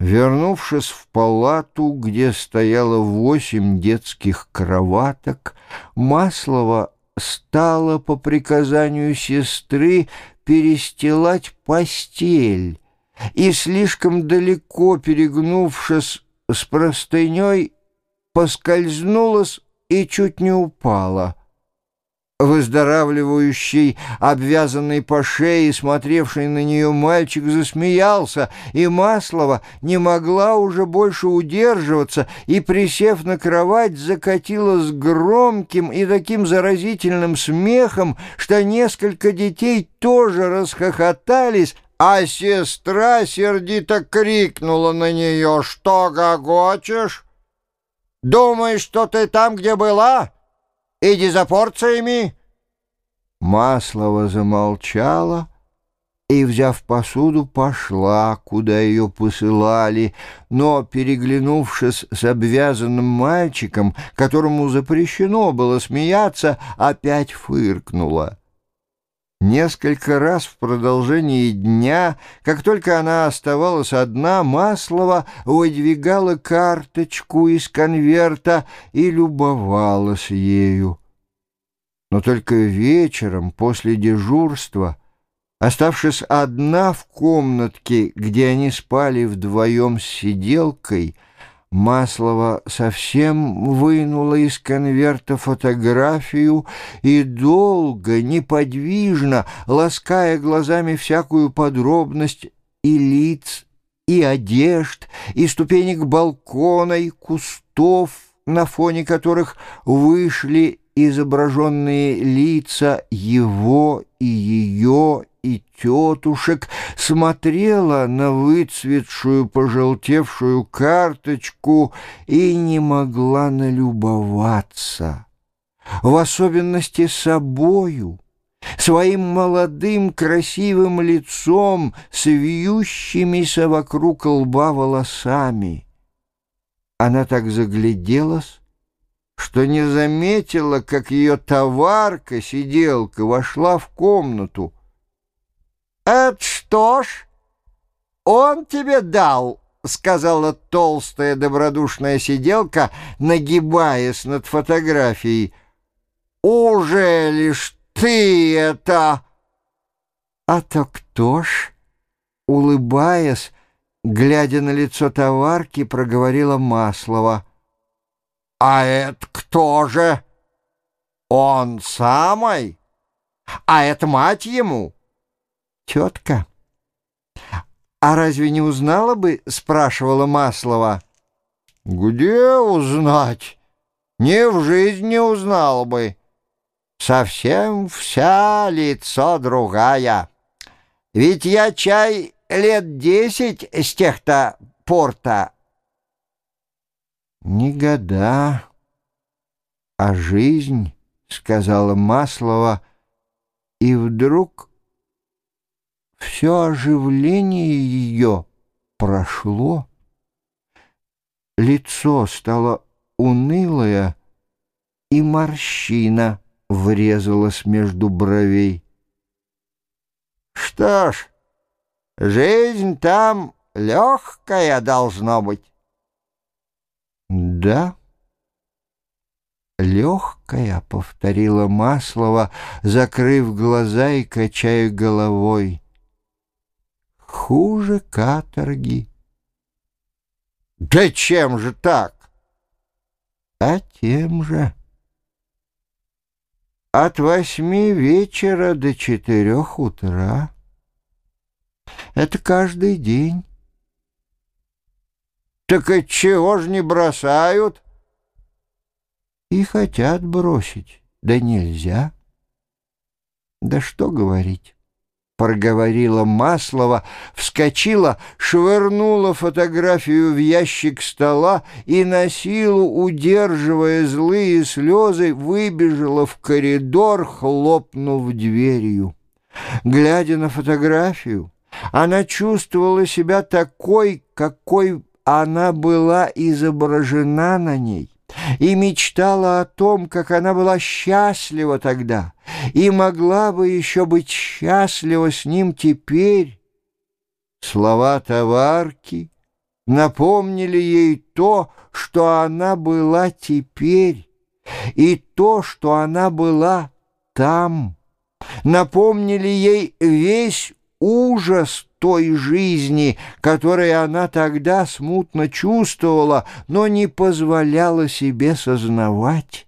Вернувшись в палату, где стояло восемь детских кроваток, Маслова стала по приказанию сестры перестилать постель и, слишком далеко перегнувшись с простыней, поскользнулась и чуть не упала. Выздоравливающий, обвязанный по шее, смотревший на нее мальчик засмеялся, и Маслова не могла уже больше удерживаться и, присев на кровать, закатила с громким и таким заразительным смехом, что несколько детей тоже расхохотались, а сестра сердито крикнула на нее «Что гогочешь? Думаешь, что ты там, где была?» Иди за порциями!» Маслова замолчала и, взяв посуду, пошла, куда ее посылали, но, переглянувшись с обвязанным мальчиком, которому запрещено было смеяться, опять фыркнула. Несколько раз в продолжении дня, как только она оставалась одна, Маслова выдвигала карточку из конверта и любовалась ею. Но только вечером, после дежурства, оставшись одна в комнатке, где они спали вдвоем с сиделкой, Маслова совсем вынула из конверта фотографию и долго, неподвижно, лаская глазами всякую подробность и лиц, и одежд, и ступенек балкона, и кустов, на фоне которых вышли изображенные лица его и ее и тетушек, смотрела на выцветшую, пожелтевшую карточку и не могла налюбоваться. В особенности собою, своим молодым красивым лицом с вьющимися вокруг лба волосами. Она так загляделась, что не заметила, как ее товарка-сиделка вошла в комнату, «Это что ж, он тебе дал», — сказала толстая добродушная сиделка, нагибаясь над фотографией. «Уже лишь ты это...» «А то кто ж?» Улыбаясь, глядя на лицо товарки, проговорила Маслова. «А это кто же? Он самый? А это мать ему?» Тетка. «А разве не узнала бы?» — спрашивала Маслова. «Где узнать? Ни в жизнь не узнала бы. Совсем вся лицо другая. Ведь я чай лет десять с тех-то порта». «Не года, а жизнь», — сказала Маслова, и вдруг все оживление ее прошло. Лицо стало унылое, и морщина врезалась между бровей. «Что ж, жизнь там легкая должно быть». «Да, легкая», — повторила Маслова, закрыв глаза и качая головой хуже каторги. Да чем же так? А тем же. От восьми вечера до четырех утра. Это каждый день. Так отчего ж не бросают? И хотят бросить, да нельзя. Да что говорить проговорила Маслова, вскочила, швырнула фотографию в ящик стола и на силу, удерживая злые слезы, выбежала в коридор, хлопнув дверью. Глядя на фотографию, она чувствовала себя такой, какой она была изображена на ней и мечтала о том, как она была счастлива тогда, и могла бы еще быть счастлива с ним теперь. Слова товарки напомнили ей то, что она была теперь, и то, что она была там, напомнили ей весь ужас той жизни, которой она тогда смутно чувствовала, но не позволяла себе сознавать.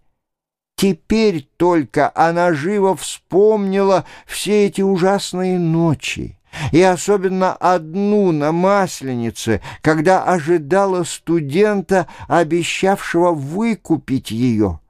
Теперь только она живо вспомнила все эти ужасные ночи, и особенно одну на Масленице, когда ожидала студента, обещавшего выкупить ее.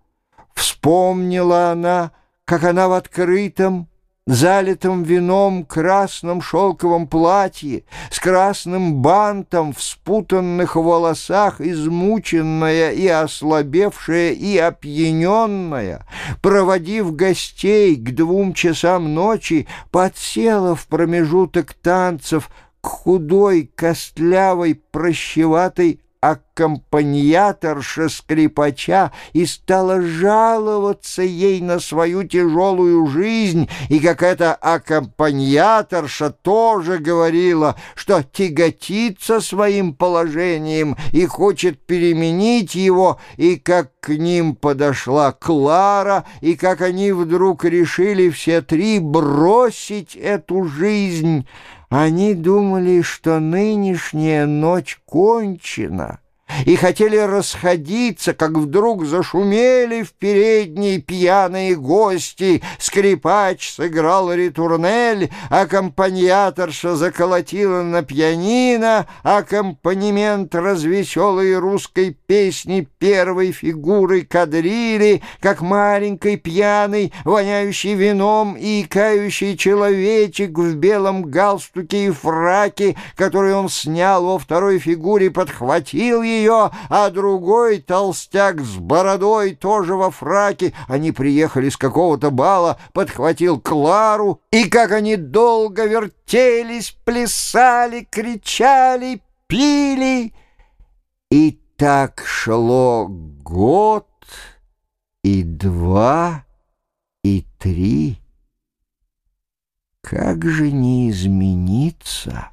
Вспомнила она, как она в открытом, залитом вином красном шелковом платье, с красным бантом в спутанных волосах, измученная и ослабевшая и опьяненная, проводив гостей к двум часам ночи, подсела в промежуток танцев к худой, костлявой, прощеватой аккомпаньяторша скрипача и стала жаловаться ей на свою тяжелую жизнь, и как эта аккомпаньяторша тоже говорила, что тяготится своим положением и хочет переменить его, и как к ним подошла Клара, и как они вдруг решили все три бросить эту жизнь — они думали, что нынешняя ночь кончена, и хотели расходиться, как вдруг зашумели в передней пьяные гости. Скрипач сыграл ритурнель, аккомпаньяторша заколотила на пианино, аккомпанемент развеселой русской песни первой фигуры кадрили, как маленький пьяный, воняющий вином и икающий человечек в белом галстуке и фраке, который он снял во второй фигуре, подхватил ее, ее, а другой толстяк с бородой тоже во фраке. Они приехали с какого-то бала, подхватил Клару, и как они долго вертелись, плясали, кричали, пили. И так шло год, и два, и три. Как же не измениться?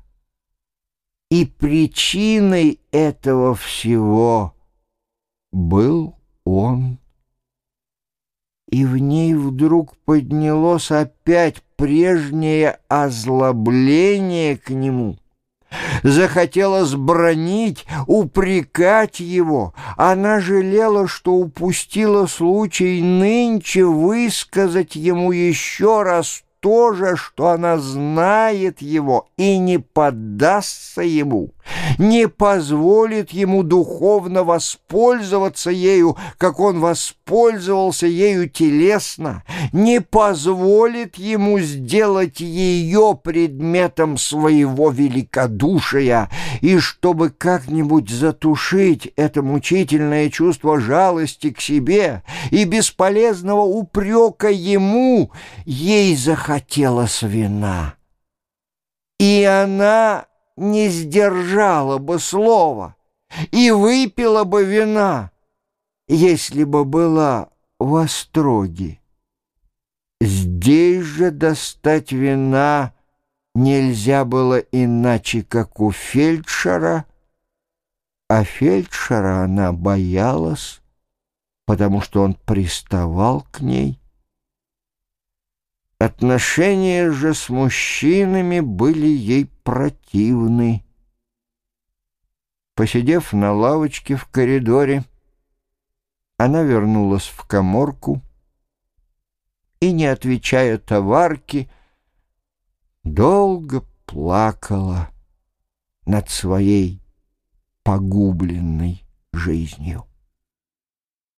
И причиной этого всего был он. И в ней вдруг поднялось опять прежнее озлобление к нему. Захотелось бронить, упрекать его. Она жалела, что упустила случай нынче высказать ему еще раз то же, что она знает его и не поддастся ему, не позволит ему духовно воспользоваться ею, как он воспользовался ею телесно, не позволит ему сделать ее предметом своего великодушия, и чтобы как-нибудь затушить это мучительное чувство жалости к себе и бесполезного упрека ему, ей захотелось захотелось вина. И она не сдержала бы слова и выпила бы вина, если бы была в остроге. Здесь же достать вина нельзя было иначе, как у фельдшера, а фельдшера она боялась, потому что он приставал к ней. Отношения же с мужчинами были ей противны. Посидев на лавочке в коридоре, она вернулась в коморку и, не отвечая товарке, долго плакала над своей погубленной жизнью.